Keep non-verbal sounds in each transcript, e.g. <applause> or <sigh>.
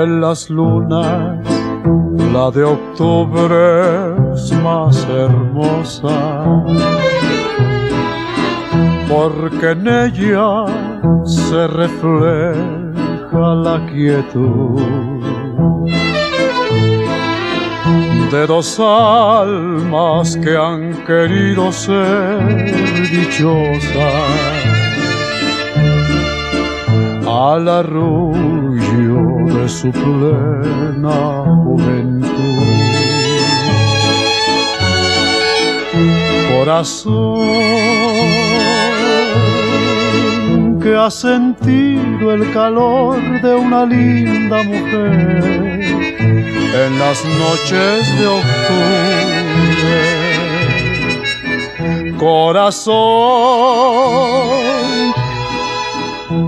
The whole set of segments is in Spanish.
De las lunas, la de octubre es más hermosa, porque en ella se refleja la quietud. De dos almas que han querido ser dichosas al arrullo de su plena juventud. Corazón que ha sentido el calor de una linda mujer en las noches de octubre. Corazón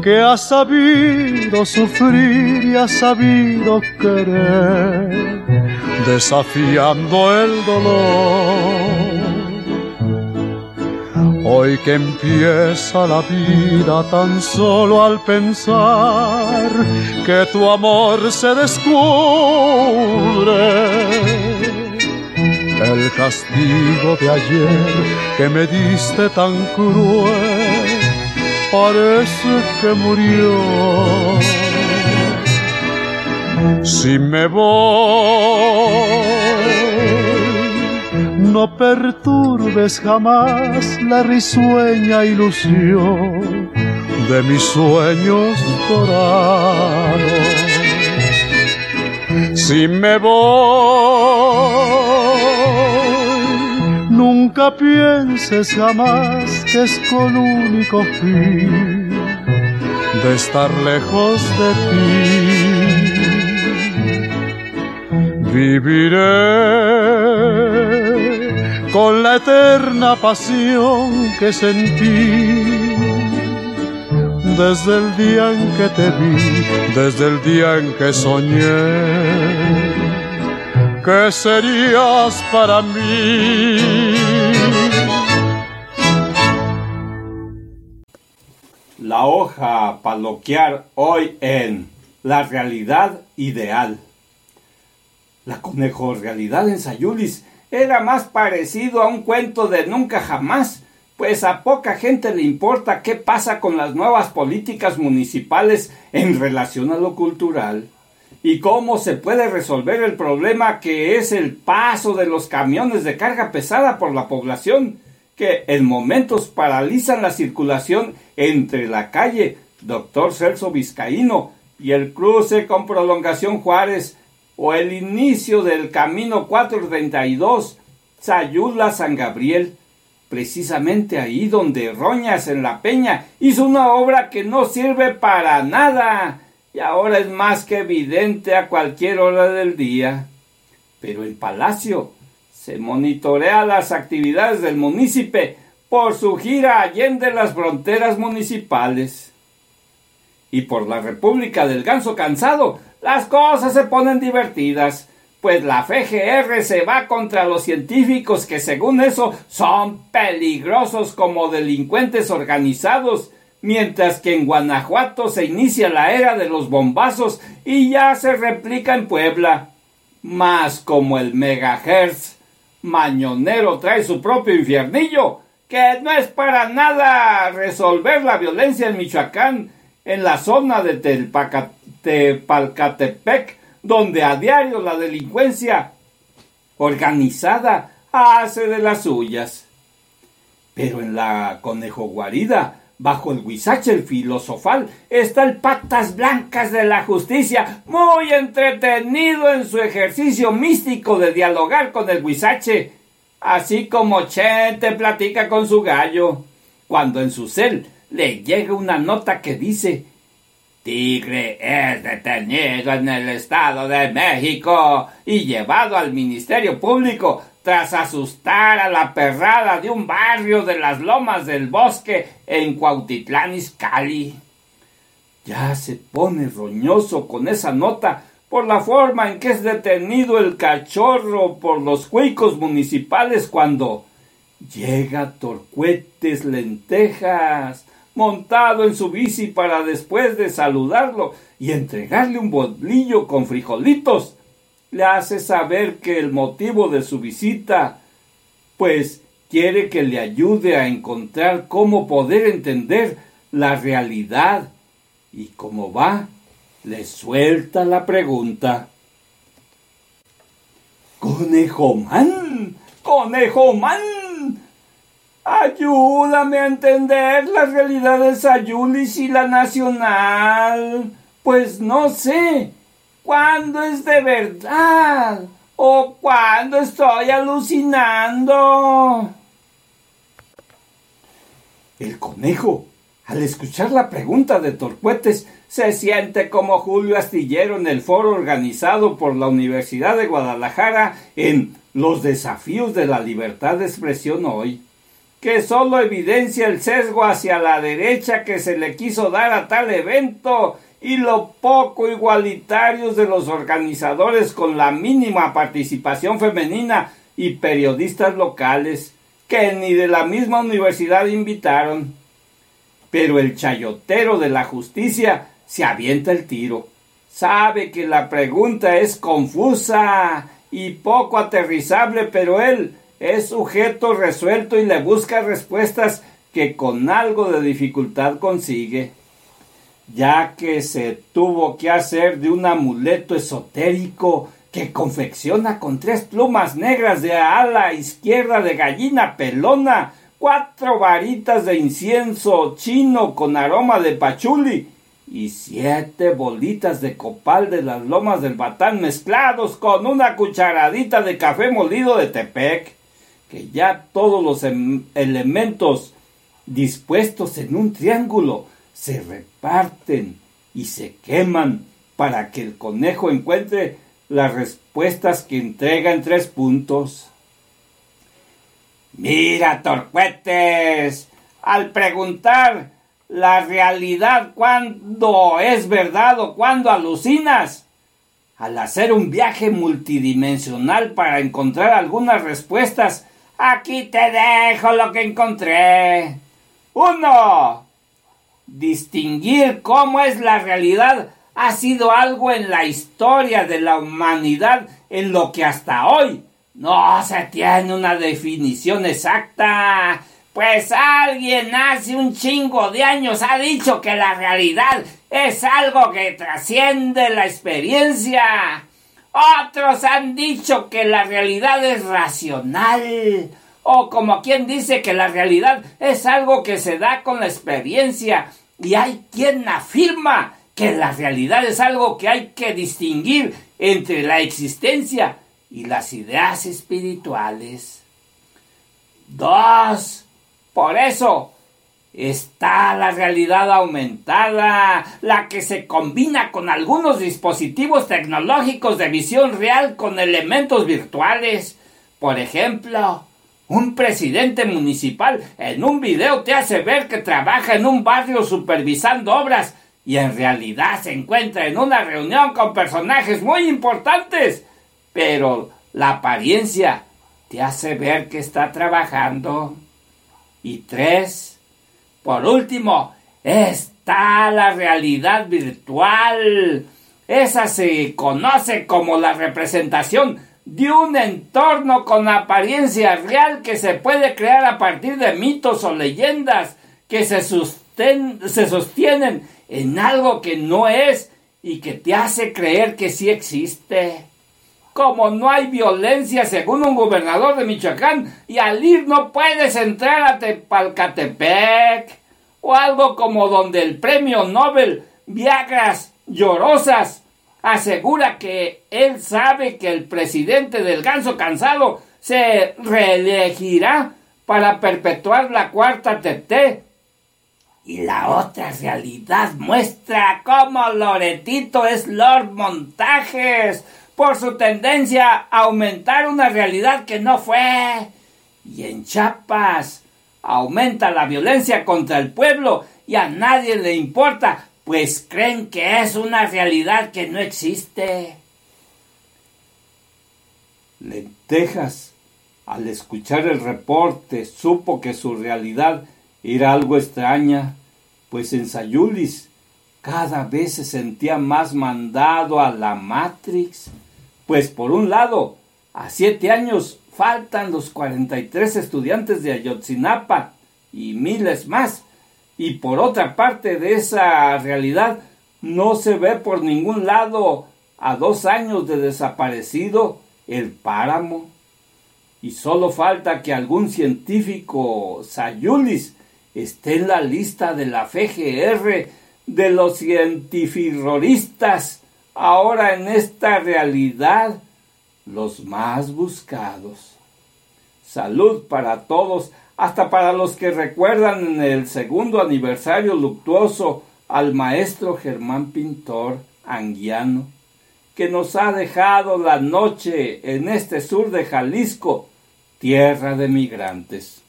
que ha sabido sufrir y ha sabido querer, desafiando el dolor. Hoy que empieza la vida tan solo al pensar que tu amor se descubre. El castigo de ayer que me diste tan cruel parece que murió. Si me voy, no perturbes jamás la risueña ilusión de mis sueños dorados. Si me voy, pienses jamás que es con único fin de estar lejos de ti. Viviré con la eterna pasión que sentí desde el día en que te vi, desde el día en que soñé que serías para mí. La hoja paloquear hoy en La realidad ideal. La conejo realidad en Sayulis era más parecido a un cuento de nunca jamás, pues a poca gente le importa qué pasa con las nuevas políticas municipales en relación a lo cultural y cómo se puede resolver el problema que es el paso de los camiones de carga pesada por la población que en momentos paralizan la circulación entre la calle Doctor Celso Vizcaíno y el cruce con prolongación Juárez o el inicio del camino 432 Sayula San Gabriel, precisamente ahí donde Roñas en la Peña hizo una obra que no sirve para nada y ahora es más que evidente a cualquier hora del día. Pero el palacio se monitorea las actividades del municipio por su gira allende las fronteras municipales. Y por la República del Ganso Cansado, las cosas se ponen divertidas, pues la FGR se va contra los científicos que según eso son peligrosos como delincuentes organizados, mientras que en Guanajuato se inicia la era de los bombazos y ya se replica en Puebla. Más como el megahertz mañonero trae su propio infiernillo, que no es para nada resolver la violencia en Michoacán, en la zona de Tepalcatepec, donde a diario la delincuencia organizada hace de las suyas. Pero en la conejo guarida, bajo el huizache filosofal, está el patas blancas de la justicia, muy entretenido en su ejercicio místico de dialogar con el huizache, así como Chente platica con su gallo, cuando en su cel le llega una nota que dice Tigre es detenido en el Estado de México y llevado al Ministerio Público tras asustar a la perrada de un barrio de las lomas del bosque en Cuautitlán Izcalli. Ya se pone roñoso con esa nota por la forma en que es detenido el cachorro por los cuicos municipales cuando llega Torcuetes Lentejas montado en su bici para después de saludarlo y entregarle un bolillo con frijolitos, le hace saber que el motivo de su visita, pues quiere que le ayude a encontrar cómo poder entender la realidad y cómo va, le suelta la pregunta. Conejo man, conejo man, Ayúdame a entender la realidad de Sayulis y la nacional. Pues no sé cuándo es de verdad o cuándo estoy alucinando. El conejo, al escuchar la pregunta de Torcuetes, se siente como Julio Astillero en el foro organizado por la Universidad de Guadalajara en Los desafíos de la libertad de expresión hoy que solo evidencia el sesgo hacia la derecha que se le quiso dar a tal evento y lo poco igualitarios de los organizadores con la mínima participación femenina y periodistas locales que ni de la misma universidad invitaron. Pero el chayotero de la justicia se avienta el tiro. Sabe que la pregunta es confusa y poco aterrizable, pero él es sujeto resuelto y le busca respuestas que con algo de dificultad consigue, ya que se tuvo que hacer de un amuleto esotérico que confecciona con tres plumas negras de ala izquierda de gallina pelona, cuatro varitas de incienso chino con aroma de pachuli y siete bolitas de copal de las lomas del batán mezclados con una cucharadita de café molido de Tepec que ya todos los em, elementos dispuestos en un triángulo se reparten y se queman para que el conejo encuentre las respuestas que entrega en tres puntos. Mira, torcuetes, al preguntar la realidad cuándo es verdad o cuándo alucinas, al hacer un viaje multidimensional para encontrar algunas respuestas Aquí te dejo lo que encontré. Uno. Distinguir cómo es la realidad ha sido algo en la historia de la humanidad en lo que hasta hoy no se tiene una definición exacta. Pues alguien hace un chingo de años ha dicho que la realidad es algo que trasciende la experiencia. Otros han dicho que la realidad es racional. O como quien dice que la realidad es algo que se da con la experiencia. Y hay quien afirma que la realidad es algo que hay que distinguir entre la existencia y las ideas espirituales. Dos, por eso está la realidad aumentada, la que se combina con algunos dispositivos tecnológicos de visión real con elementos virtuales. Por ejemplo, un presidente municipal en un video te hace ver que trabaja en un barrio supervisando obras y en realidad se encuentra en una reunión con personajes muy importantes. Pero la apariencia te hace ver que está trabajando. Y tres, por último, está la realidad virtual. Esa se conoce como la representación de un entorno con apariencia real que se puede crear a partir de mitos o leyendas que se, se sostienen en algo que no es y que te hace creer que sí existe. Como no hay violencia según un gobernador de Michoacán y al ir no puedes entrar a Tepalcatepec. O algo como donde el premio Nobel Viagras Llorosas asegura que él sabe que el presidente del ganso cansado se reelegirá para perpetuar la cuarta TT. Y la otra realidad muestra cómo Loretito es Lord Montajes por su tendencia a aumentar una realidad que no fue. Y en Chiapas aumenta la violencia contra el pueblo y a nadie le importa pues creen que es una realidad que no existe. Lentejas, al escuchar el reporte, supo que su realidad era algo extraña, pues en Sayulis cada vez se sentía más mandado a la Matrix, pues por un lado, a siete años faltan los 43 estudiantes de Ayotzinapa y miles más, y por otra parte de esa realidad no se ve por ningún lado a dos años de desaparecido el páramo. Y solo falta que algún científico Sayulis esté en la lista de la FGR de los cientificoristas ahora en esta realidad los más buscados. Salud para todos hasta para los que recuerdan en el segundo aniversario luctuoso al maestro Germán Pintor Anguiano, que nos ha dejado la noche en este sur de Jalisco, tierra de migrantes.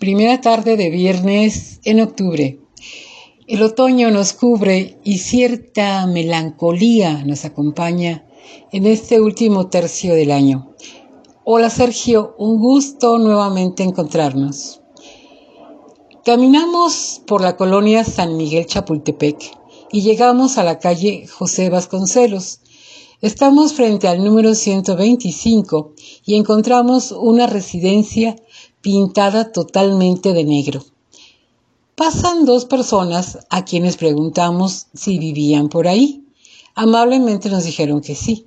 Primera tarde de viernes en octubre. El otoño nos cubre y cierta melancolía nos acompaña en este último tercio del año. Hola Sergio, un gusto nuevamente encontrarnos. Caminamos por la colonia San Miguel Chapultepec y llegamos a la calle José Vasconcelos. Estamos frente al número 125 y encontramos una residencia pintada totalmente de negro. Pasan dos personas a quienes preguntamos si vivían por ahí. Amablemente nos dijeron que sí.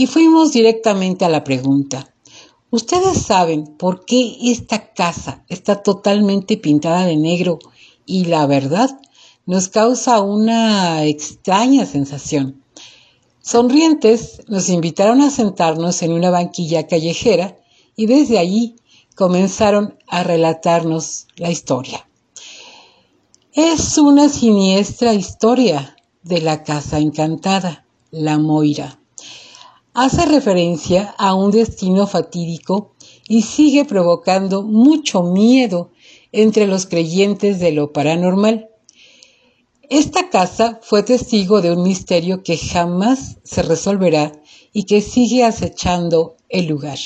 Y fuimos directamente a la pregunta. ¿Ustedes saben por qué esta casa está totalmente pintada de negro y la verdad nos causa una extraña sensación? Sonrientes nos invitaron a sentarnos en una banquilla callejera y desde allí comenzaron a relatarnos la historia. Es una siniestra historia de la casa encantada, la Moira hace referencia a un destino fatídico y sigue provocando mucho miedo entre los creyentes de lo paranormal. Esta casa fue testigo de un misterio que jamás se resolverá y que sigue acechando el lugar.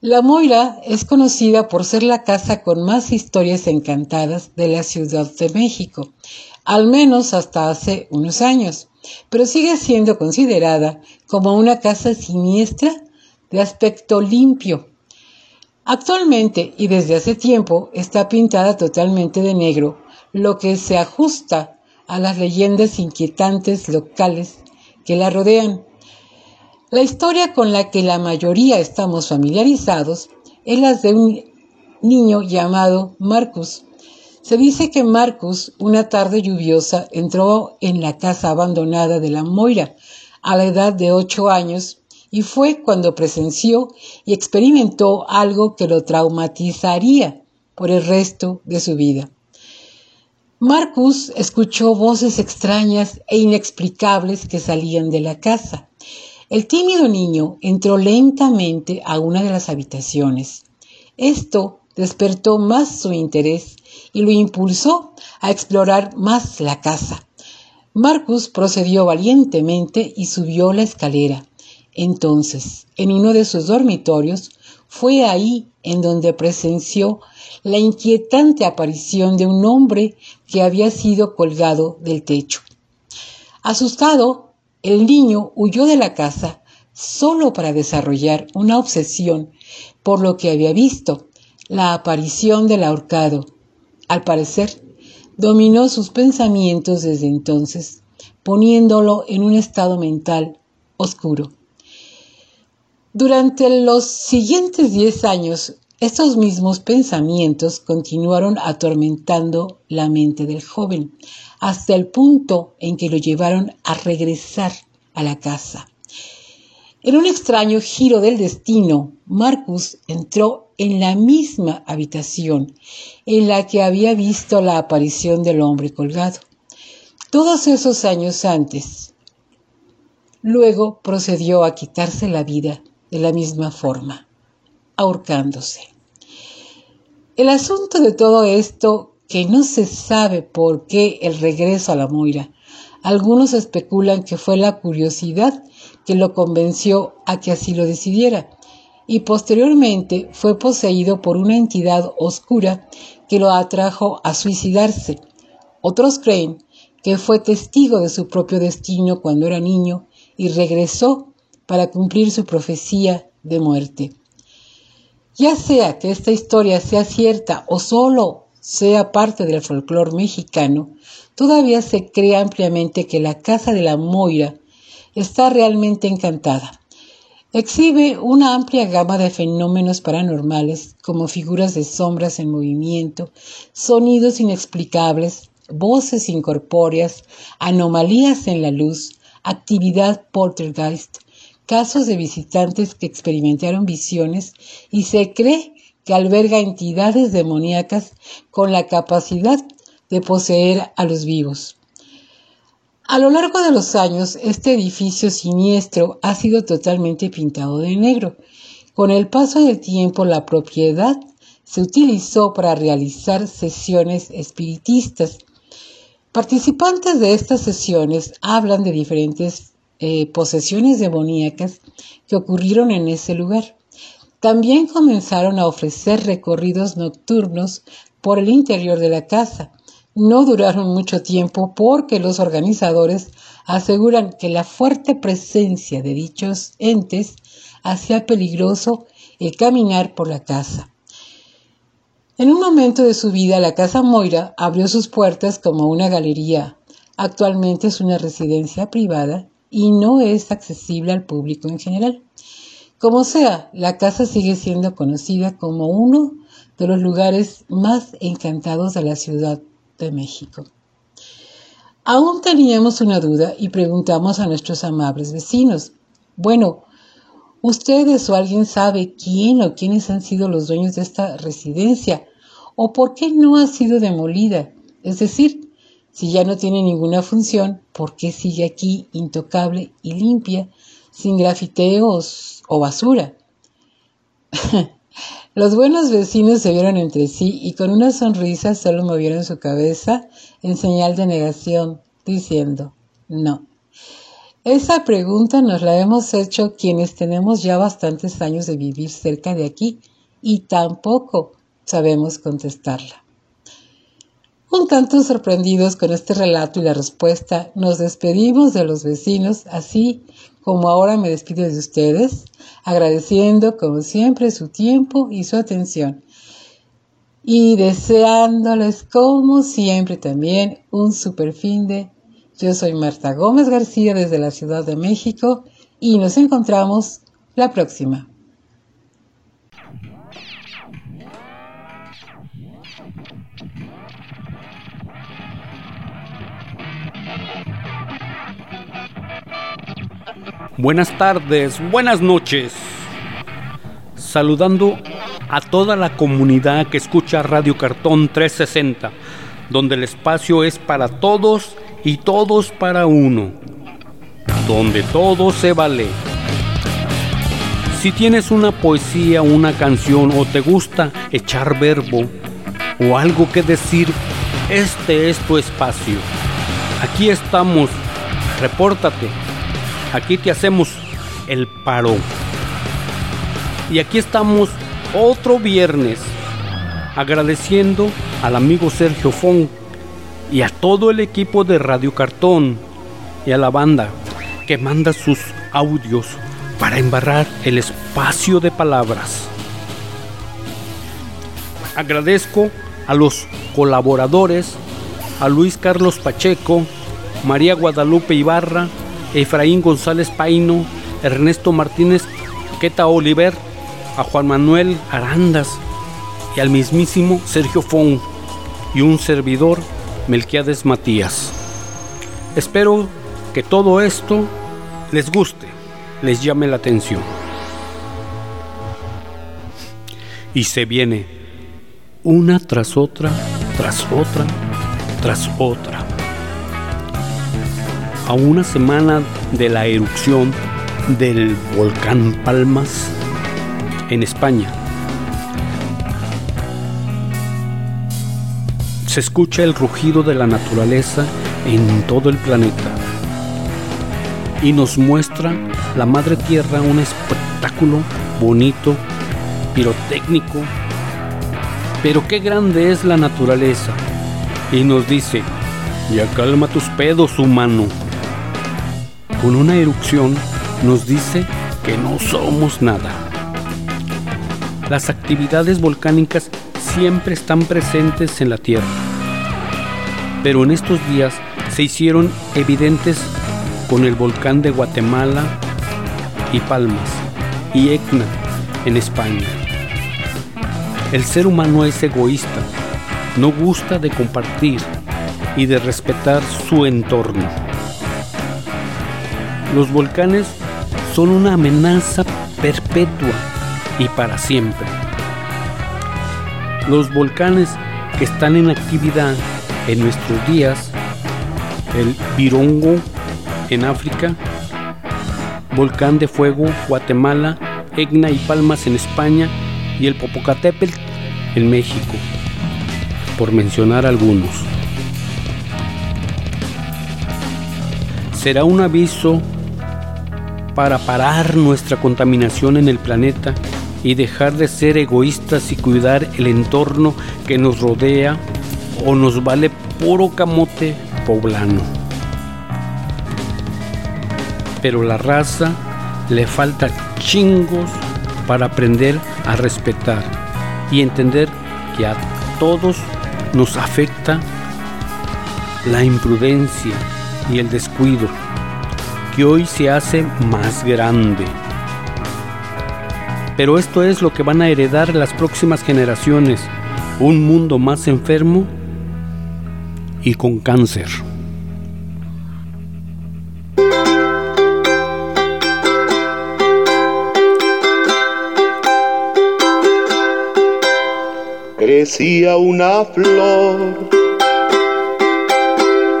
La Moira es conocida por ser la casa con más historias encantadas de la Ciudad de México, al menos hasta hace unos años pero sigue siendo considerada como una casa siniestra de aspecto limpio. Actualmente y desde hace tiempo está pintada totalmente de negro, lo que se ajusta a las leyendas inquietantes locales que la rodean. La historia con la que la mayoría estamos familiarizados es la de un niño llamado Marcus. Se dice que Marcus, una tarde lluviosa, entró en la casa abandonada de la Moira a la edad de ocho años y fue cuando presenció y experimentó algo que lo traumatizaría por el resto de su vida. Marcus escuchó voces extrañas e inexplicables que salían de la casa. El tímido niño entró lentamente a una de las habitaciones. Esto despertó más su interés y lo impulsó a explorar más la casa. Marcus procedió valientemente y subió la escalera. Entonces, en uno de sus dormitorios, fue ahí en donde presenció la inquietante aparición de un hombre que había sido colgado del techo. Asustado, el niño huyó de la casa solo para desarrollar una obsesión por lo que había visto, la aparición del ahorcado. Al parecer, dominó sus pensamientos desde entonces, poniéndolo en un estado mental oscuro. Durante los siguientes diez años, estos mismos pensamientos continuaron atormentando la mente del joven, hasta el punto en que lo llevaron a regresar a la casa. En un extraño giro del destino, Marcus entró en la misma habitación en la que había visto la aparición del hombre colgado. Todos esos años antes. Luego procedió a quitarse la vida de la misma forma, ahorcándose. El asunto de todo esto, que no se sabe por qué el regreso a la Moira, algunos especulan que fue la curiosidad que lo convenció a que así lo decidiera, y posteriormente fue poseído por una entidad oscura que lo atrajo a suicidarse. Otros creen que fue testigo de su propio destino cuando era niño y regresó para cumplir su profecía de muerte. Ya sea que esta historia sea cierta o solo sea parte del folclore mexicano, todavía se cree ampliamente que la casa de la Moira está realmente encantada. Exhibe una amplia gama de fenómenos paranormales, como figuras de sombras en movimiento, sonidos inexplicables, voces incorpóreas, anomalías en la luz, actividad poltergeist, casos de visitantes que experimentaron visiones y se cree que alberga entidades demoníacas con la capacidad de poseer a los vivos. A lo largo de los años, este edificio siniestro ha sido totalmente pintado de negro. Con el paso del tiempo, la propiedad se utilizó para realizar sesiones espiritistas. Participantes de estas sesiones hablan de diferentes eh, posesiones demoníacas que ocurrieron en ese lugar. También comenzaron a ofrecer recorridos nocturnos por el interior de la casa. No duraron mucho tiempo porque los organizadores aseguran que la fuerte presencia de dichos entes hacía peligroso el caminar por la casa. En un momento de su vida, la Casa Moira abrió sus puertas como una galería. Actualmente es una residencia privada y no es accesible al público en general. Como sea, la casa sigue siendo conocida como uno de los lugares más encantados de la Ciudad de México. Aún teníamos una duda y preguntamos a nuestros amables vecinos, bueno, ¿ustedes o alguien sabe quién o quiénes han sido los dueños de esta residencia? ¿O por qué no ha sido demolida? Es decir, si ya no tiene ninguna función, ¿por qué sigue aquí intocable y limpia, sin grafiteos o basura? <laughs> Los buenos vecinos se vieron entre sí y con una sonrisa solo movieron su cabeza en señal de negación, diciendo, no. Esa pregunta nos la hemos hecho quienes tenemos ya bastantes años de vivir cerca de aquí y tampoco sabemos contestarla. Un tanto sorprendidos con este relato y la respuesta, nos despedimos de los vecinos, así como ahora me despido de ustedes, agradeciendo como siempre su tiempo y su atención y deseándoles como siempre también un super fin de. Yo soy Marta Gómez García desde la Ciudad de México y nos encontramos la próxima. Buenas tardes, buenas noches. Saludando a toda la comunidad que escucha Radio Cartón 360, donde el espacio es para todos y todos para uno, donde todo se vale. Si tienes una poesía, una canción o te gusta echar verbo o algo que decir, este es tu espacio. Aquí estamos, repórtate. Aquí te hacemos el paro. Y aquí estamos otro viernes agradeciendo al amigo Sergio Fon y a todo el equipo de Radio Cartón y a la banda que manda sus audios para embarrar el espacio de palabras. Agradezco a los colaboradores, a Luis Carlos Pacheco, María Guadalupe Ibarra, Efraín González Paino, Ernesto Martínez Queta Oliver, a Juan Manuel Arandas y al mismísimo Sergio Fon y un servidor Melquiades Matías. Espero que todo esto les guste les llame la atención. Y se viene una tras otra, tras otra, tras otra. A una semana de la erupción del volcán Palmas en España. Se escucha el rugido de la naturaleza en todo el planeta y nos muestra la Madre Tierra un espectáculo bonito, pirotécnico, pero qué grande es la naturaleza. Y nos dice, ya calma tus pedos, humano. Con una erupción nos dice que no somos nada. Las actividades volcánicas siempre están presentes en la Tierra, pero en estos días se hicieron evidentes con el volcán de Guatemala y Palmas y Etna en España. El ser humano es egoísta, no gusta de compartir y de respetar su entorno. Los volcanes son una amenaza perpetua y para siempre. Los volcanes que están en actividad en nuestros días, el Virongo en África, Volcán de Fuego, Guatemala, Egna y Palmas en España y el Popocatépetl en México, por mencionar algunos. Será un aviso para parar nuestra contaminación en el planeta y dejar de ser egoístas y cuidar el entorno que nos rodea o nos vale puro camote poblano. Pero la raza le falta chingos para aprender a respetar y entender que a todos nos afecta la imprudencia y el descuido, hoy se hace más grande. Pero esto es lo que van a heredar las próximas generaciones, un mundo más enfermo y con cáncer. crecía una flor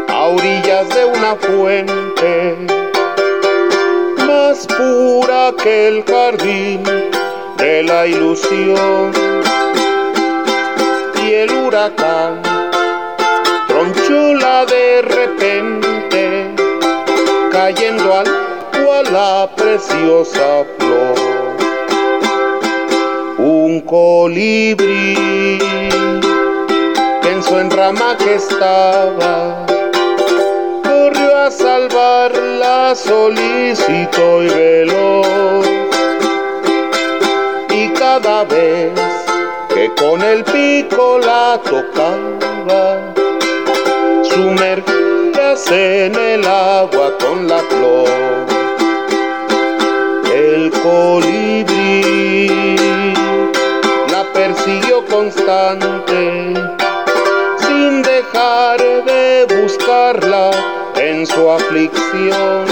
a orillas de una fuente pura que el jardín de la ilusión. Y el huracán tronchóla de repente cayendo al cual la preciosa flor. Un colibrí en su que estaba salvarla solícito y veloz y cada vez que con el pico la tocaba sumergíase en el agua con la flor. El colibrí persiguió constante, en su aflicción.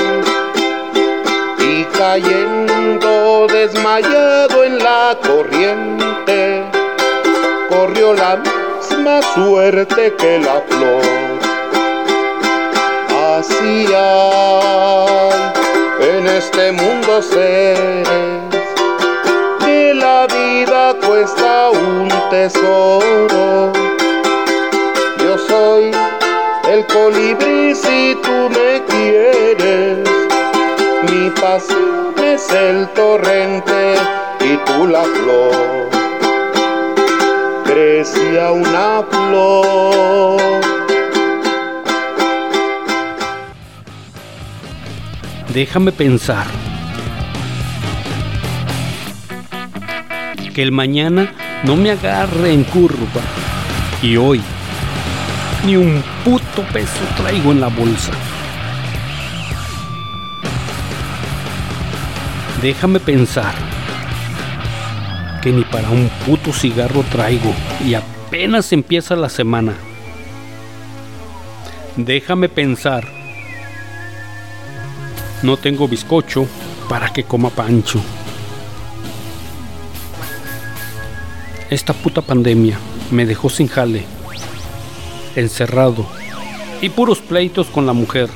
cayendo desmayado en la corriente, corrió la misma suerte que la flor. Así hay en este mundo seres que la vida cuesta un tesoro. Yo soy el colibrí si tú me quieres mi pasión es el torrente y tú la flor. Crecía una flor. Déjame pensar que el mañana no me agarre en curva y hoy ni un puto peso traigo en la bolsa. Déjame pensar que ni para un puto cigarro traigo y apenas empieza la semana. Déjame pensar. No tengo bizcocho para que coma pancho. Esta puta pandemia me dejó sin jale, encerrado y puros pleitos con la mujer,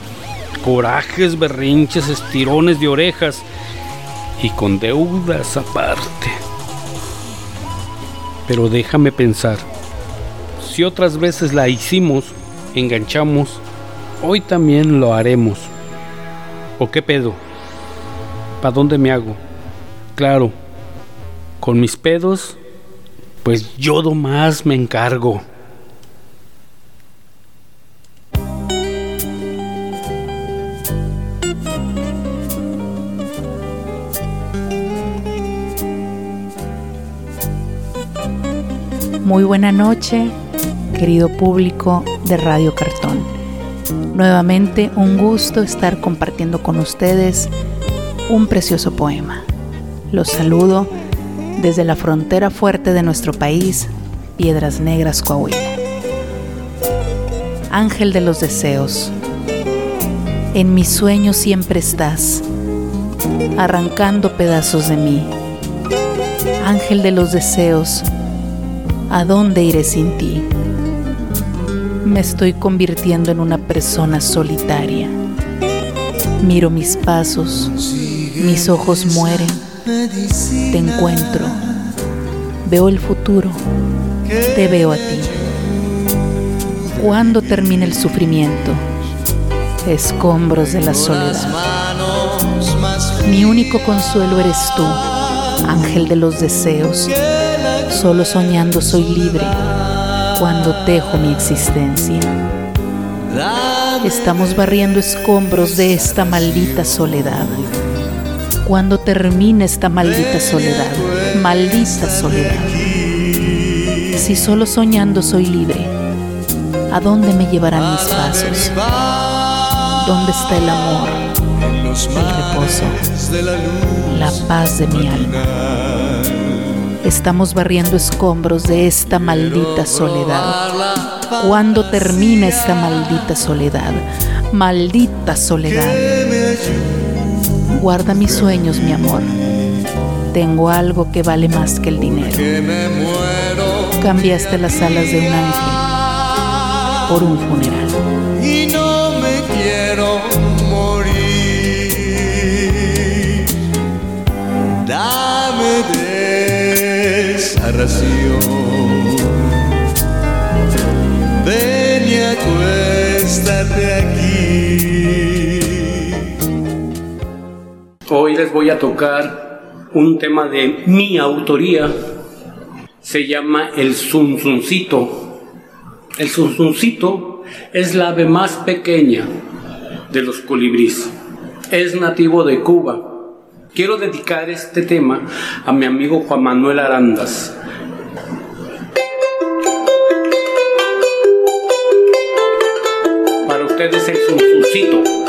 corajes, berrinches, estirones de orejas y con deudas aparte. Pero déjame pensar, si otras veces la hicimos, enganchamos, hoy también lo haremos. ¿O qué pedo? ¿Para dónde me hago? Claro, con mis pedos, pues yo más me encargo. Muy buena noche, querido público de Radio Cartón. Nuevamente un gusto estar compartiendo con ustedes un precioso poema. Los saludo desde la frontera fuerte de nuestro país, Piedras Negras, Coahuila. Ángel de los deseos, en mis sueños siempre estás, arrancando pedazos de mí. Ángel de los deseos, ¿A dónde iré sin ti? Me estoy convirtiendo en una persona solitaria. Miro mis pasos, mis ojos mueren, te encuentro, veo el futuro, te veo a ti. ¿Cuándo termina el sufrimiento? Escombros de la soledad. Mi único consuelo eres tú, ángel de los deseos Solo soñando soy libre cuando tejo mi existencia. Estamos barriendo escombros de esta maldita soledad. Cuando termine esta maldita soledad, maldita soledad. Si solo soñando soy libre, ¿a dónde me llevarán mis pasos? ¿Dónde está el amor, el reposo, la paz de mi alma? Estamos barriendo escombros de esta maldita soledad. ¿Cuándo termina esta maldita soledad? Maldita soledad. Guarda mis sueños, mi amor. Tengo algo que vale más que el dinero. Cambiaste las alas de un ángel por un funeral. Ven y acuéstate aquí. Hoy les voy a tocar un tema de mi autoría. Se llama el zunzuncito. El zunzuncito es la ave más pequeña de los colibríes. Es nativo de Cuba. Quiero dedicar este tema a mi amigo Juan Manuel Arandas, el zunzuncito. del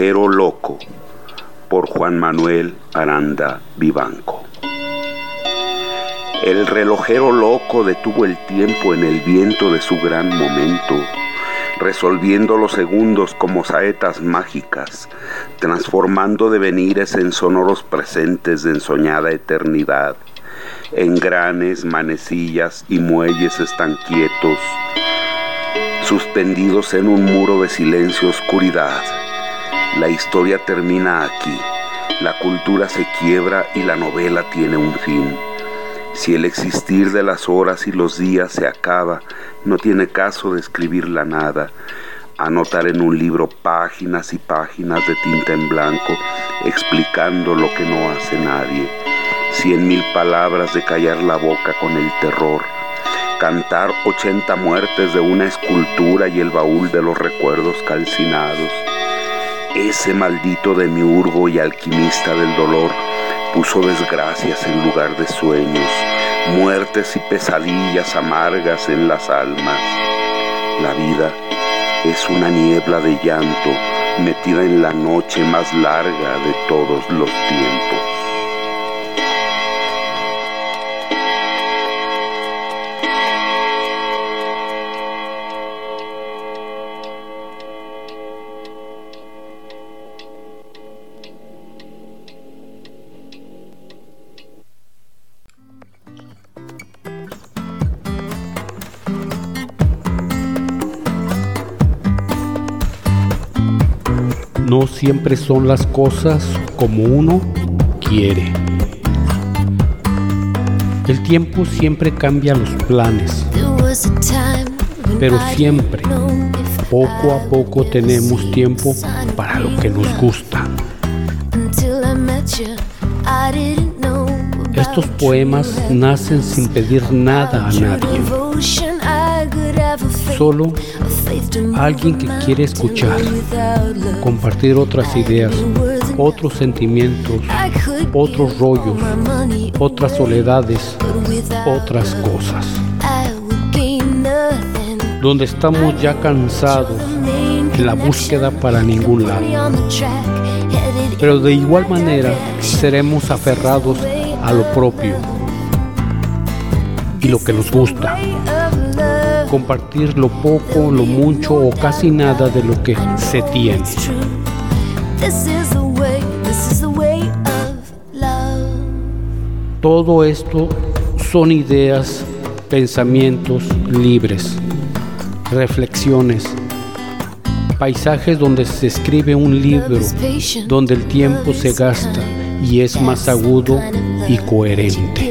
Relojero loco por Juan Manuel Aranda Vivanco. El relojero loco detuvo el tiempo en el viento de su gran momento, resolviendo los segundos como saetas mágicas, transformando devenires en sonoros presentes de ensoñada eternidad. Engranes, manecillas y muelles están quietos, suspendidos en un muro de silencio oscuridad. La historia termina aquí, la cultura se quiebra y la novela tiene un fin. Si el existir de las horas y los días se acaba, no tiene caso de escribir la nada, anotar en un libro páginas y páginas de tinta en blanco explicando lo que no hace nadie, cien mil palabras de callar la boca con el terror, cantar ochenta muertes de una escultura y el baúl de los recuerdos calcinados. Ese maldito demiurgo y alquimista del dolor puso desgracias en lugar de sueños, muertes y pesadillas amargas en las almas. La vida es una niebla de llanto metida en la noche más larga de todos los tiempos. Siempre son las cosas como uno quiere. El tiempo siempre cambia los planes, pero siempre, poco a poco tenemos tiempo para lo que nos gusta. Estos poemas nacen sin pedir nada a nadie, solo alguien que quiere escuchar, compartir otras ideas otros sentimientos, otros rollos, otras soledades, otras cosas. Donde estamos ya cansados en la búsqueda para ningún lado. Pero de igual manera seremos aferrados a lo propio y lo que nos gusta. Compartir lo poco, lo mucho o casi nada de lo que se tiene. Todo esto son ideas, pensamientos libres, reflexiones, paisajes donde se escribe un libro, donde el tiempo se gasta y es más agudo y coherente.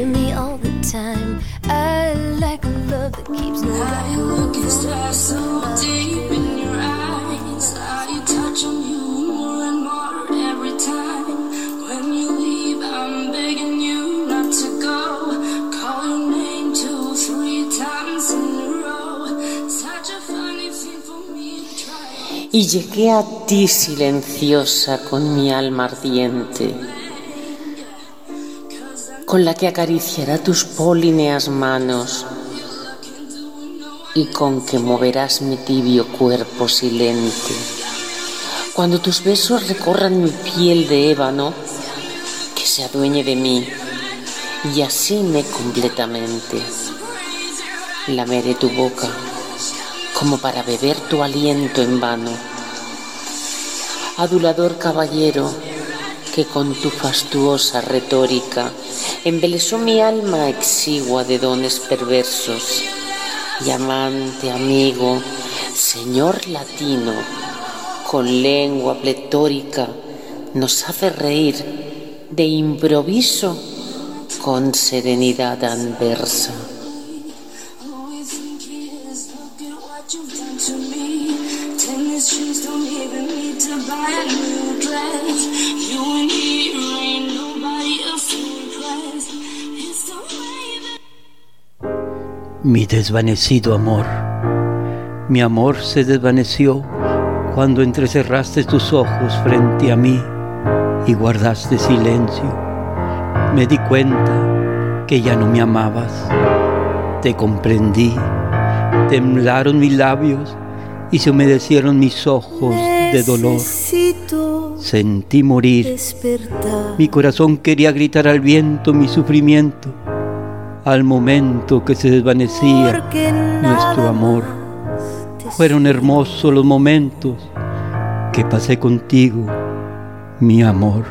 Y llegué a ti silenciosa con mi alma ardiente, con la que acariciará tus políneas manos y con que moverás mi tibio cuerpo silente. Cuando tus besos recorran mi piel de ébano, que se adueñe de mí y asime completamente. Lameré tu boca como para beber tu aliento en vano. Adulador caballero, que con tu fastuosa retórica embelesó mi alma exigua de dones perversos. Y amante, amigo, señor latino, con lengua pletórica, nos hace reír de improviso con serenidad mi desvanecido amor. Mi amor se desvaneció cuando entrecerraste tus ojos frente a mí y guardaste silencio. Me di cuenta que ya no me amabas. Te comprendí. Temblaron mis labios y se humedecieron mis ojos de dolor. Sentí morir. Mi corazón quería gritar al viento mi sufrimiento al momento que se desvanecía nuestro amor. Fueron hermosos los momentos que pasé contigo, mi amor.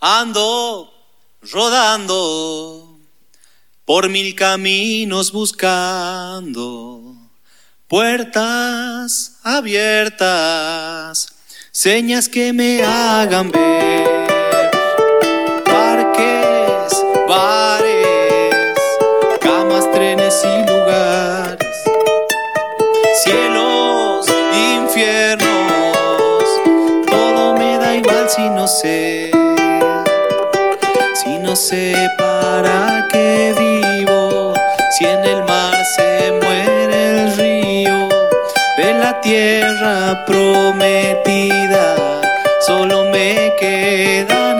Ando rodando por mil caminos buscando puertas abiertas, señas que me hagan ver bares, camas, trenes y lugares, cielos, infiernos, todo me da igual si no sé, si no sé para qué vivo, tierra prometida, solo me quedan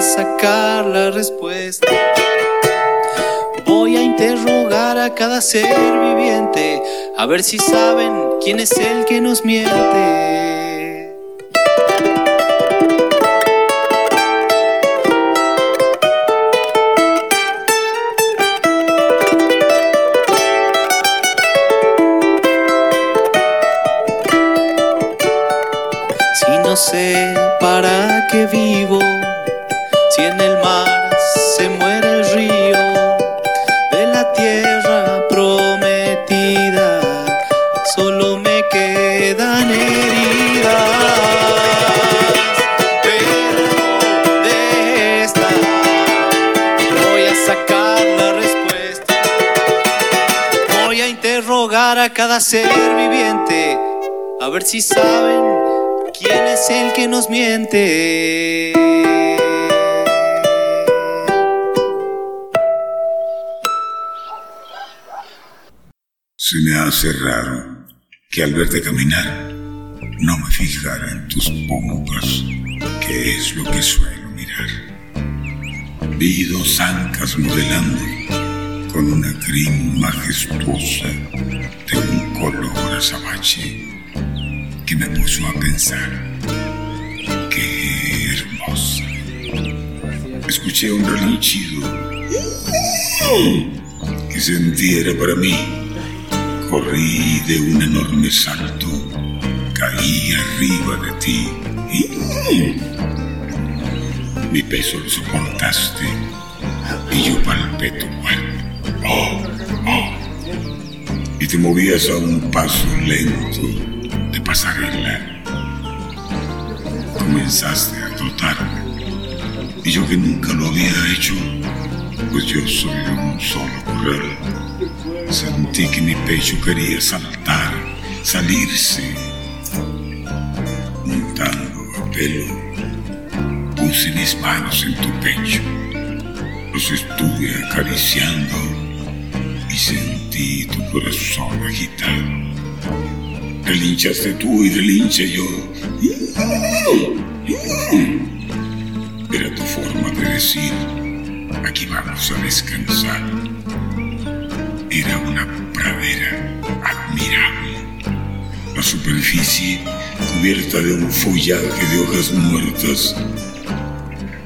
sacar la respuesta. Voy a interrogar a cada ser viviente, a ver si saben quién es el que nos miente. No sé para qué vivo si en el mar se muere el río de la tierra prometida, solo me quedan heridas. Pero de esta voy a sacar la respuesta. Voy a interrogar a cada ser viviente, a ver si saben quién es el que nos miente. Se me hace raro que al verte caminar no me fijara en tus pompas, que es lo que suelo mirar. Vi dos ancas modelando con una crin majestuosa de un color azabache que me puso a pensar. ¡Qué hermosa! Escuché un relinchido que sentí era para mí. Corrí de un enorme salto, caí arriba de ti y mi peso lo soportaste y yo palpé tu cuerpo. Oh, oh. Y te movías a un paso lento pasarela. Comenzaste a trotar y yo que nunca lo había hecho, pues yo soy un solo corral. Sentí que mi pecho quería saltar, salirse. Montando a pelo, puse mis manos en tu pecho. Los estuve acariciando y sentí tu corazón agitado. Relinchaste tú y relinché yo. Era tu forma de decir, aquí vamos a descansar. Era una pradera admirable. La superficie cubierta de un follaje de hojas muertas.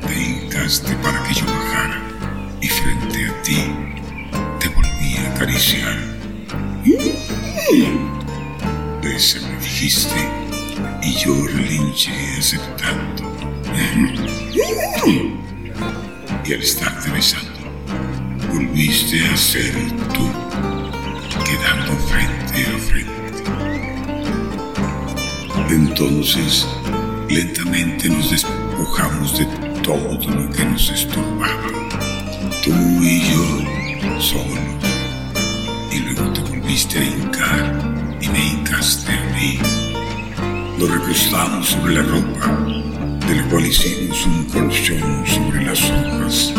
Te hincaste para que yo bajara y frente a ti te volví a acariciar. Ese me dijiste y yo relinché aceptando. Y al estarte besando, volviste a ser tú, quedando frente a frente. Entonces, lentamente nos despojamos de todo lo que nos estorbaba. Tú y yo solos. Y luego te volviste a hincar y hincaste a mí. Nos recostamos sobre la ropa del cual hicimos un colchón sobre las hojas.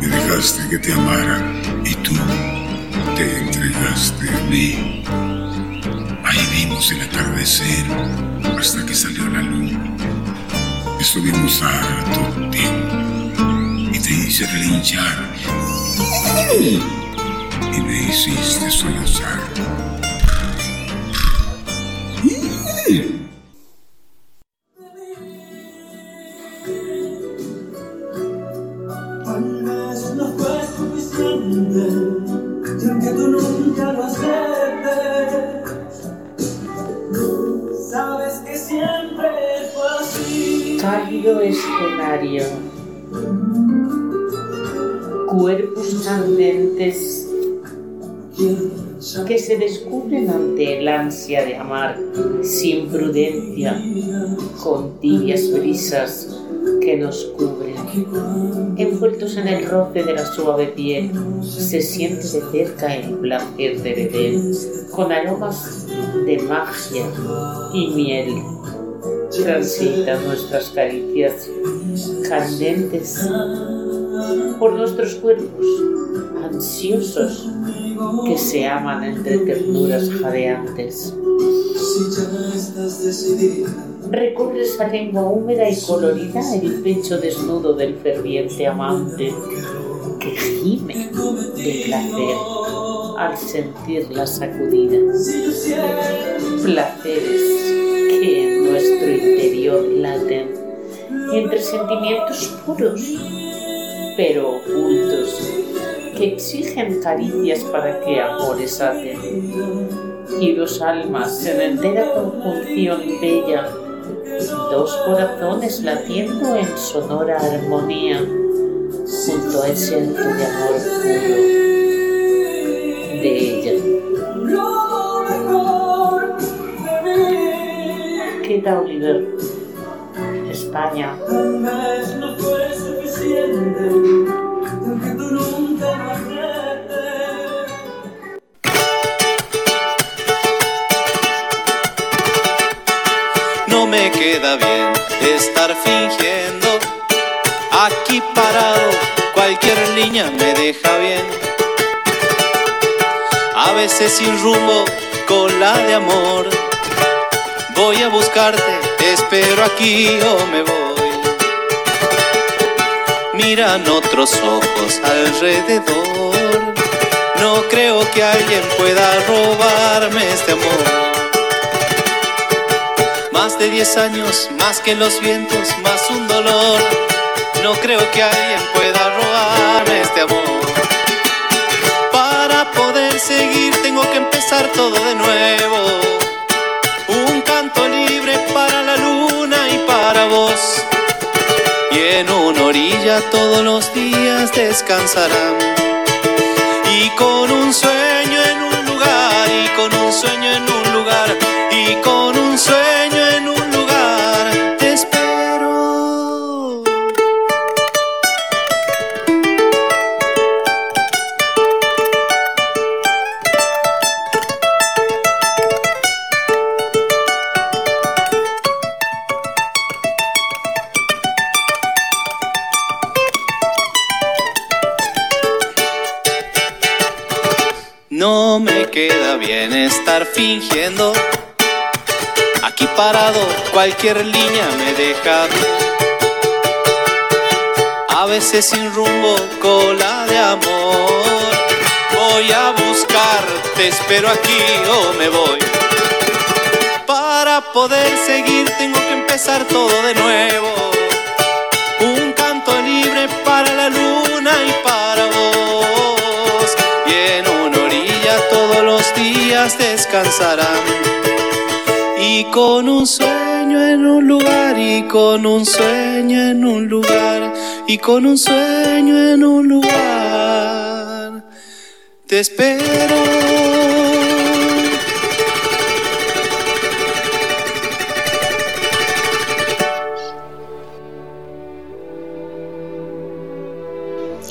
Me dejaste que te amara y tú te entregaste a mí. Ahí vimos el atardecer hasta que salió la luna. Estuvimos harto tiempo y te hice relinchar y me hiciste sollozar. Cálido escenario. Cuerpos candentes que se descubren ante el ansia de amar sin prudencia, con tibias brisas que nos cubren. Envueltos en el roce de la suave piel, se siente de cerca el placer de beber, con aromas de magia y miel. Transitan nuestras caricias candentes por nuestros cuerpos, ansiosos que se aman entre ternuras jadeantes. Si ya estás decidida, Recorres a lengua húmeda y colorida el pecho desnudo del ferviente amante que gime de placer al sentir la sacudida. Placeres que en nuestro interior laten entre sentimientos puros pero ocultos exigen caricias para que amores aten. Y dos almas en entera conjunción bella dos corazones latiendo en sonora armonía junto a ese de amor puro de ella. Queda Oliver, España. Me queda bien estar fingiendo. Aquí parado, cualquier niña me deja bien. a veces sin rumbo, cola de amor. Voy a buscarte, espero aquí o me voy. Miran otros ojos alrededor. No creo que alguien pueda robarme este amor. Más de 10 años, más que los vientos, más un dolor. No creo que alguien pueda robarme este amor. Para poder seguir tengo que empezar todo de nuevo. Un canto libre para la luna y para vos. Y en una orilla todos los días descansarán. Y con un sueño en un lugar, y con un sueño en un lugar, y con fingiendo. Aquí parado, cualquier línea me deja. A veces sin rumbo, cola de amor. Voy a buscar, te espero aquí o me voy. Para poder seguir tengo que empezar todo de nuevo. Descansarán. Y con un sueño en un lugar, y con un sueño en un lugar, y con un sueño en un lugar, te espero.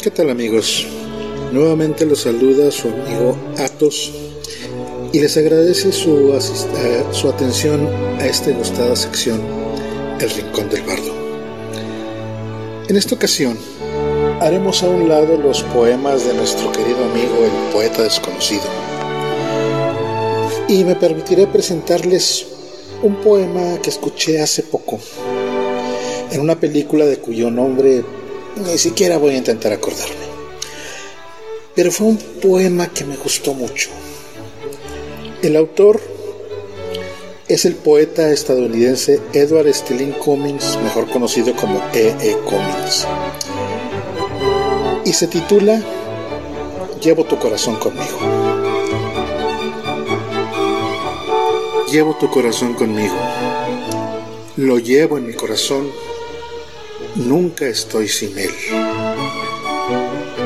¿Qué tal amigos? Nuevamente los saluda su amigo Atos y les agradece su, eh, su atención a esta ilustrada sección El Rincón del Bardo. En esta ocasión haremos a un lado los poemas de nuestro querido amigo el poeta desconocido y me permitiré presentarles un poema que escuché hace poco en una película de cuyo nombre ni siquiera voy a intentar acordarme. Pero fue un poema que me gustó mucho. El autor es el poeta estadounidense Edward Stelling Cummings, mejor conocido como E. E. Cummings. Y se titula Llevo tu corazón conmigo. Llevo tu corazón conmigo. Lo llevo en mi corazón. Nunca estoy sin él.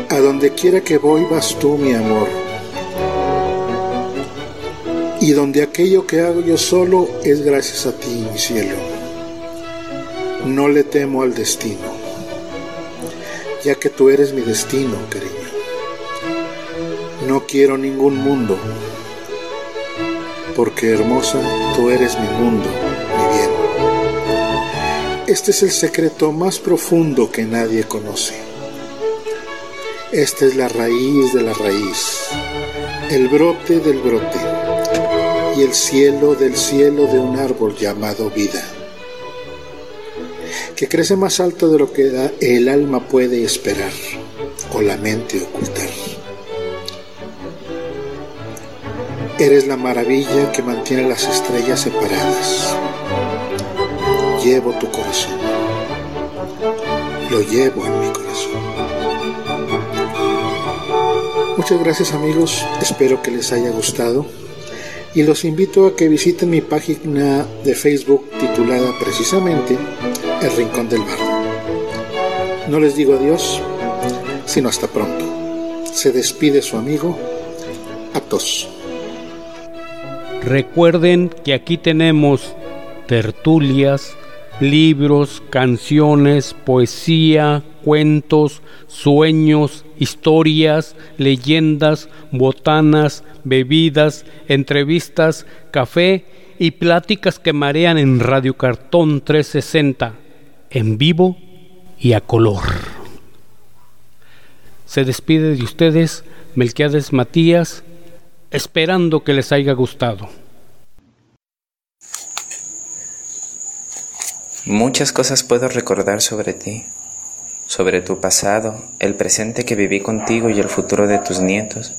A donde quiera que voy vas tú, mi amor. Y donde aquello que hago yo solo es gracias a ti, mi cielo. No le temo al destino, ya que tú eres mi destino, cariño. No quiero ningún mundo, porque hermosa, tú eres mi mundo, mi bien. Este es el secreto más profundo que nadie conoce. Esta es la raíz de la raíz, el brote del brote y el cielo del cielo de un árbol llamado vida, que crece más alto de lo que el alma puede esperar o la mente ocultar. Eres la maravilla que mantiene las estrellas separadas. Llevo tu corazón. Lo llevo en mi corazón. Muchas gracias amigos, espero que les haya gustado y los invito a que visiten mi página de Facebook titulada precisamente El Rincón del Bardo. No les digo adiós, sino hasta pronto. Se despide su amigo Atos. Recuerden que aquí tenemos tertulias, libros, canciones, poesía, cuentos, sueños, historias, leyendas, botanas, bebidas, entrevistas, café y pláticas que marean en Radio Cartón 360, en vivo y a color. Se despide de ustedes Melquiades Matías, esperando que les haya gustado. Muchas cosas puedo recordar sobre ti, sobre tu pasado, el presente que viví contigo y el futuro de tus nietos,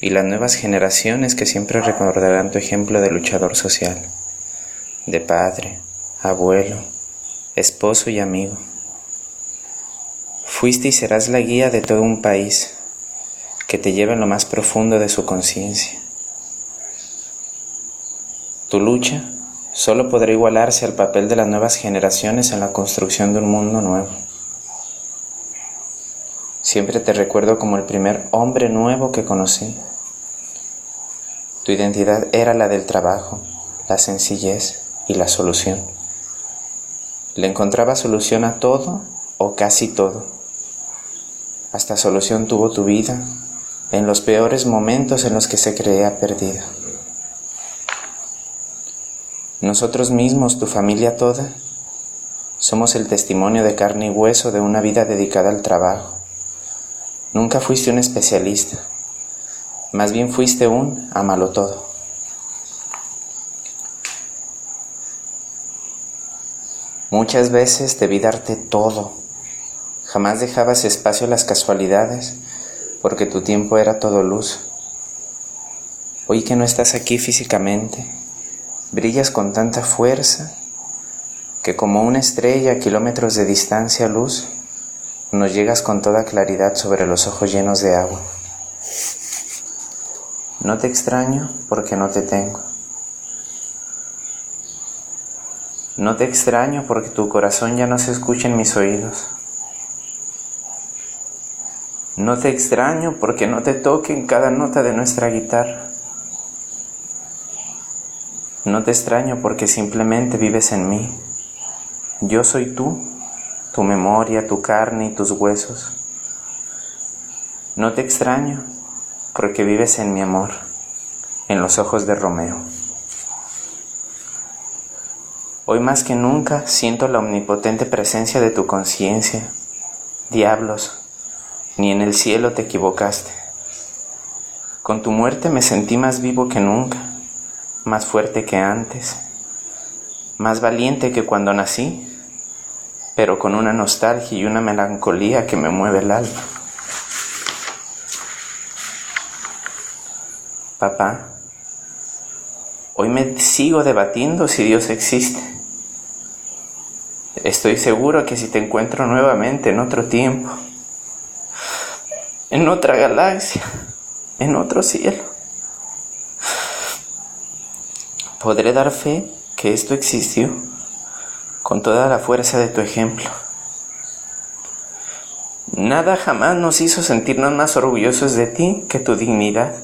y las nuevas generaciones que siempre recordarán tu ejemplo de luchador social, de padre, abuelo, esposo y amigo. Fuiste y serás la guía de todo un país que te lleva en lo más profundo de su conciencia. Tu lucha solo podrá igualarse al papel de las nuevas generaciones en la construcción de un mundo nuevo. Siempre te recuerdo como el primer hombre nuevo que conocí. Tu identidad era la del trabajo, la sencillez y la solución. Le encontraba solución a todo o casi todo. Hasta solución tuvo tu vida en los peores momentos en los que se creía perdida. Nosotros mismos, tu familia toda, somos el testimonio de carne y hueso de una vida dedicada al trabajo. Nunca fuiste un especialista, más bien fuiste un amalo todo. Muchas veces debí darte todo, jamás dejabas espacio a las casualidades, porque tu tiempo era todo luz. Hoy que no estás aquí físicamente, Brillas con tanta fuerza que como una estrella a kilómetros de distancia luz, nos llegas con toda claridad sobre los ojos llenos de agua. No te extraño porque no te tengo. No te extraño porque tu corazón ya no se escucha en mis oídos. No te extraño porque no te toque en cada nota de nuestra guitarra. No te extraño porque simplemente vives en mí. Yo soy tú, tu memoria, tu carne y tus huesos. No te extraño porque vives en mi amor, en los ojos de Romeo. Hoy más que nunca siento la omnipotente presencia de tu conciencia. Diablos, ni en el cielo te equivocaste. Con tu muerte me sentí más vivo que nunca más fuerte que antes, más valiente que cuando nací, pero con una nostalgia y una melancolía que me mueve el alma. Papá, hoy me sigo debatiendo si Dios existe. Estoy seguro que si te encuentro nuevamente en otro tiempo, en otra galaxia, en otro cielo, podré dar fe que esto existió con toda la fuerza de tu ejemplo. Nada jamás nos hizo sentirnos más orgullosos de ti que tu dignidad.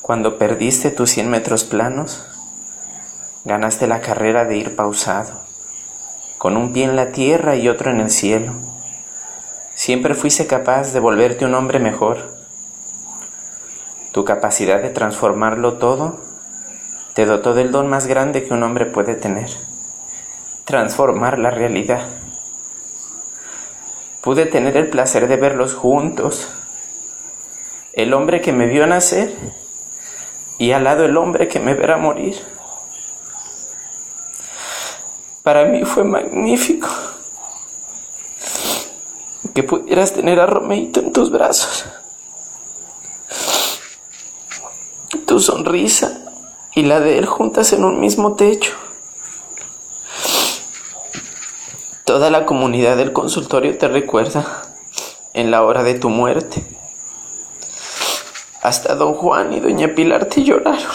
Cuando perdiste tus 100 metros planos, ganaste la carrera de ir pausado, con un pie en la tierra y otro en el cielo. Siempre fuiste capaz de volverte un hombre mejor. Tu capacidad de transformarlo todo te dotó del don más grande que un hombre puede tener, transformar la realidad. Pude tener el placer de verlos juntos, el hombre que me vio nacer y al lado el hombre que me verá morir. Para mí fue magnífico que pudieras tener a Romeito en tus brazos. Tu sonrisa y la de él juntas en un mismo techo. Toda la comunidad del consultorio te recuerda en la hora de tu muerte. Hasta don Juan y doña Pilar te lloraron.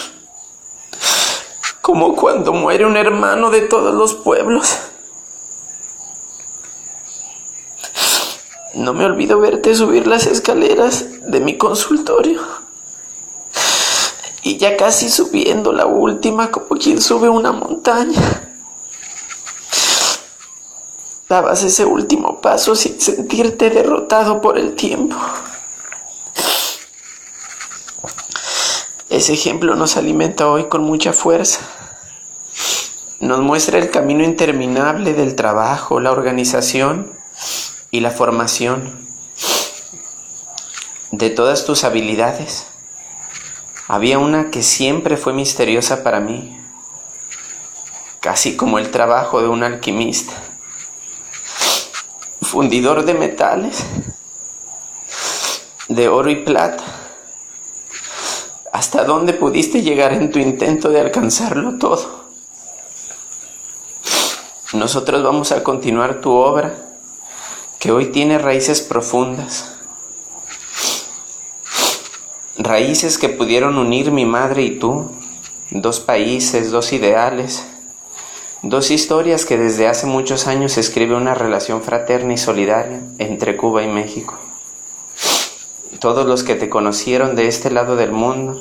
Como cuando muere un hermano de todos los pueblos. No me olvido verte subir las escaleras de mi consultorio y ya casi subiendo la última como quien sube una montaña. Dabas ese último paso sin sentirte derrotado por el tiempo. Ese ejemplo nos alimenta hoy con mucha fuerza. Nos muestra el camino interminable del trabajo, la organización y la formación de todas tus habilidades Había una que siempre fue misteriosa para mí, casi como el trabajo de un alquimista, fundidor de metales, de oro y plata. ¿Hasta dónde pudiste llegar en tu intento de alcanzarlo todo? Nosotros vamos a continuar tu obra, que hoy tiene raíces profundas. Raíces que pudieron unir mi madre y tú, dos países, dos ideales, dos historias que desde hace muchos años escribe una relación fraterna y solidaria entre Cuba y México. Todos los que te conocieron de este lado del mundo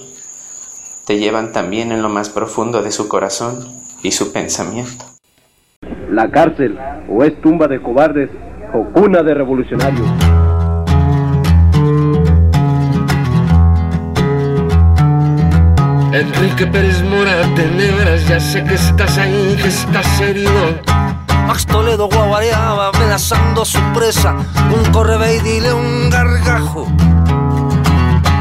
te llevan también en lo más profundo de su corazón y su pensamiento. La cárcel o es tumba de cobardes o cuna de revolucionarios. Enrique Pérez Mora, tenebras, ya sé que estás ahí, que estás herido. Max Toledo guaguareaba amenazando a su presa, un correbe y dile un gargajo.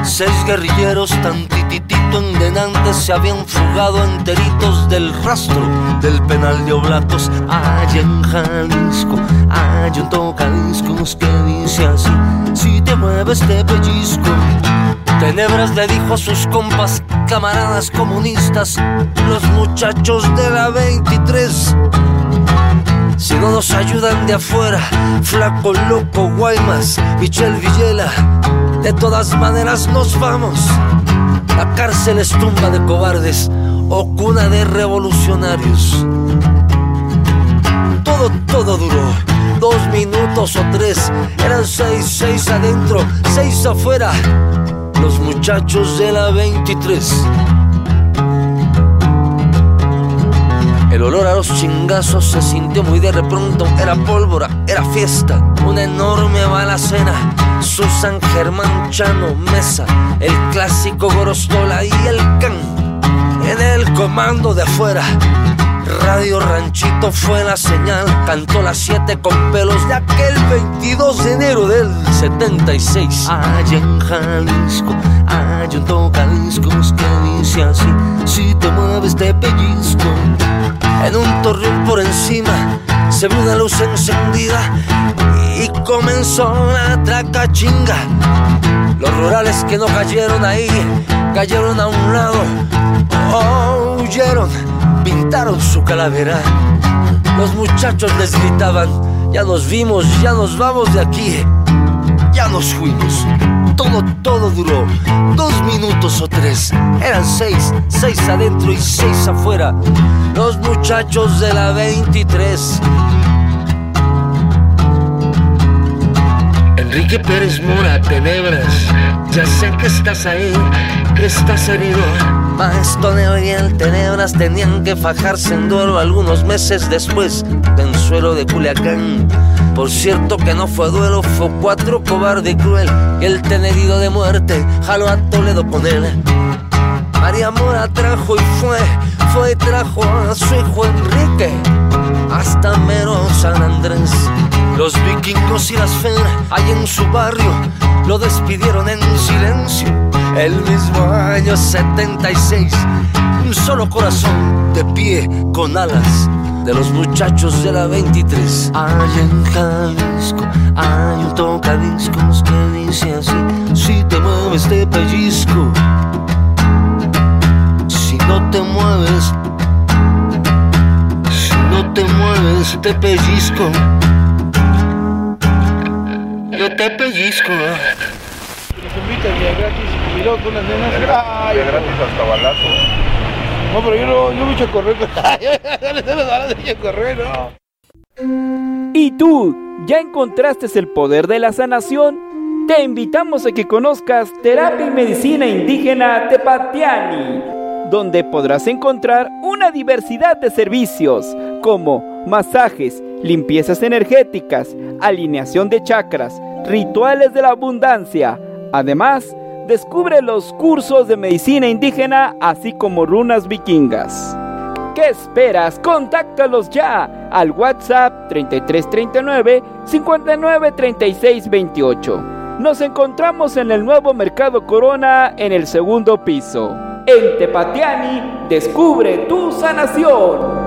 Seis guerrilleros tan tititito en denantes se habían fugado enteritos del rastro del penal de Oblatos. Allá en Jalisco, allá en todo Jalisco, que dice así, si te mueves te pellizco. Tenebras le dijo a sus compas, camaradas comunistas, los muchachos de la 23. Si no nos ayudan de afuera, Flaco Loco, Guaymas, Michel Villela, de todas maneras nos vamos. La cárcel es tumba de cobardes o cuna de revolucionarios. Todo, todo duró. Dos minutos o tres. Eran seis, seis adentro, seis afuera. Los muchachos de la 23. El olor a los chingazos se sintió muy de repronto. Era pólvora, era fiesta, una enorme balacena. Susan Germán Chano Mesa, el clásico Gorostola y el Can. En el comando de afuera, Radio Ranchito fue la señal. Cantó las siete con pelos de aquel 22 de enero del 76. Allá en Jalisco, allá en todo Jalisco, es que dice así: Si te mueves, te pellizco. En un torreón por encima se vio una luz encendida y comenzó la traca chinga. Los rurales que no cayeron ahí cayeron a un lado, oh, huyeron, pintaron su calavera. Los muchachos les gritaban: Ya nos vimos, ya nos vamos de aquí, ya nos fuimos. Todo, todo duró dos minutos o tres. Eran seis, seis adentro y seis afuera. Los muchachos de la 23. Enrique Pérez Mora, tenebras, ya sé que estás ahí, que estás herido. Maestro y el Tenebras tenían que fajarse en duelo algunos meses después en suelo de Culiacán. Por cierto que no fue duelo, fue cuatro cobarde y cruel. Y el tenerido de muerte jaló a Toledo con él. María Mora trajo y fue, fue y trajo a su hijo Enrique hasta mero San Andrés. Los vikingos y las fer, ahí en su barrio, lo despidieron en silencio. El mismo año 76, un solo corazón de pie con alas de los muchachos de la 23. Allá en Jalisco, hay un tocadiscos que dice así: Si te mueves, te pellizco. Si no te mueves, si no te mueves, te pellizco. Yo te pellizco. Invitan ya gratis, y luego con las nenas. Ay, gratis hasta balazo. No, pero yo no, yo me echo a correr. <laughs> Yo me echo a correr, no. ¿Y tú? ¿Ya encontraste el poder de la sanación? Te invitamos a que conozcas Terapia y Medicina Indígena Tepatiani, donde podrás encontrar una diversidad de servicios como masajes, limpiezas energéticas, alineación de chakras, rituales de la abundancia. Además, descubre los cursos de medicina indígena así como runas vikingas. ¿Qué esperas? Contáctalos ya al WhatsApp 3339 593628 Nos encontramos en el nuevo Mercado Corona en el segundo piso. En Tepatiani, descubre tu sanación.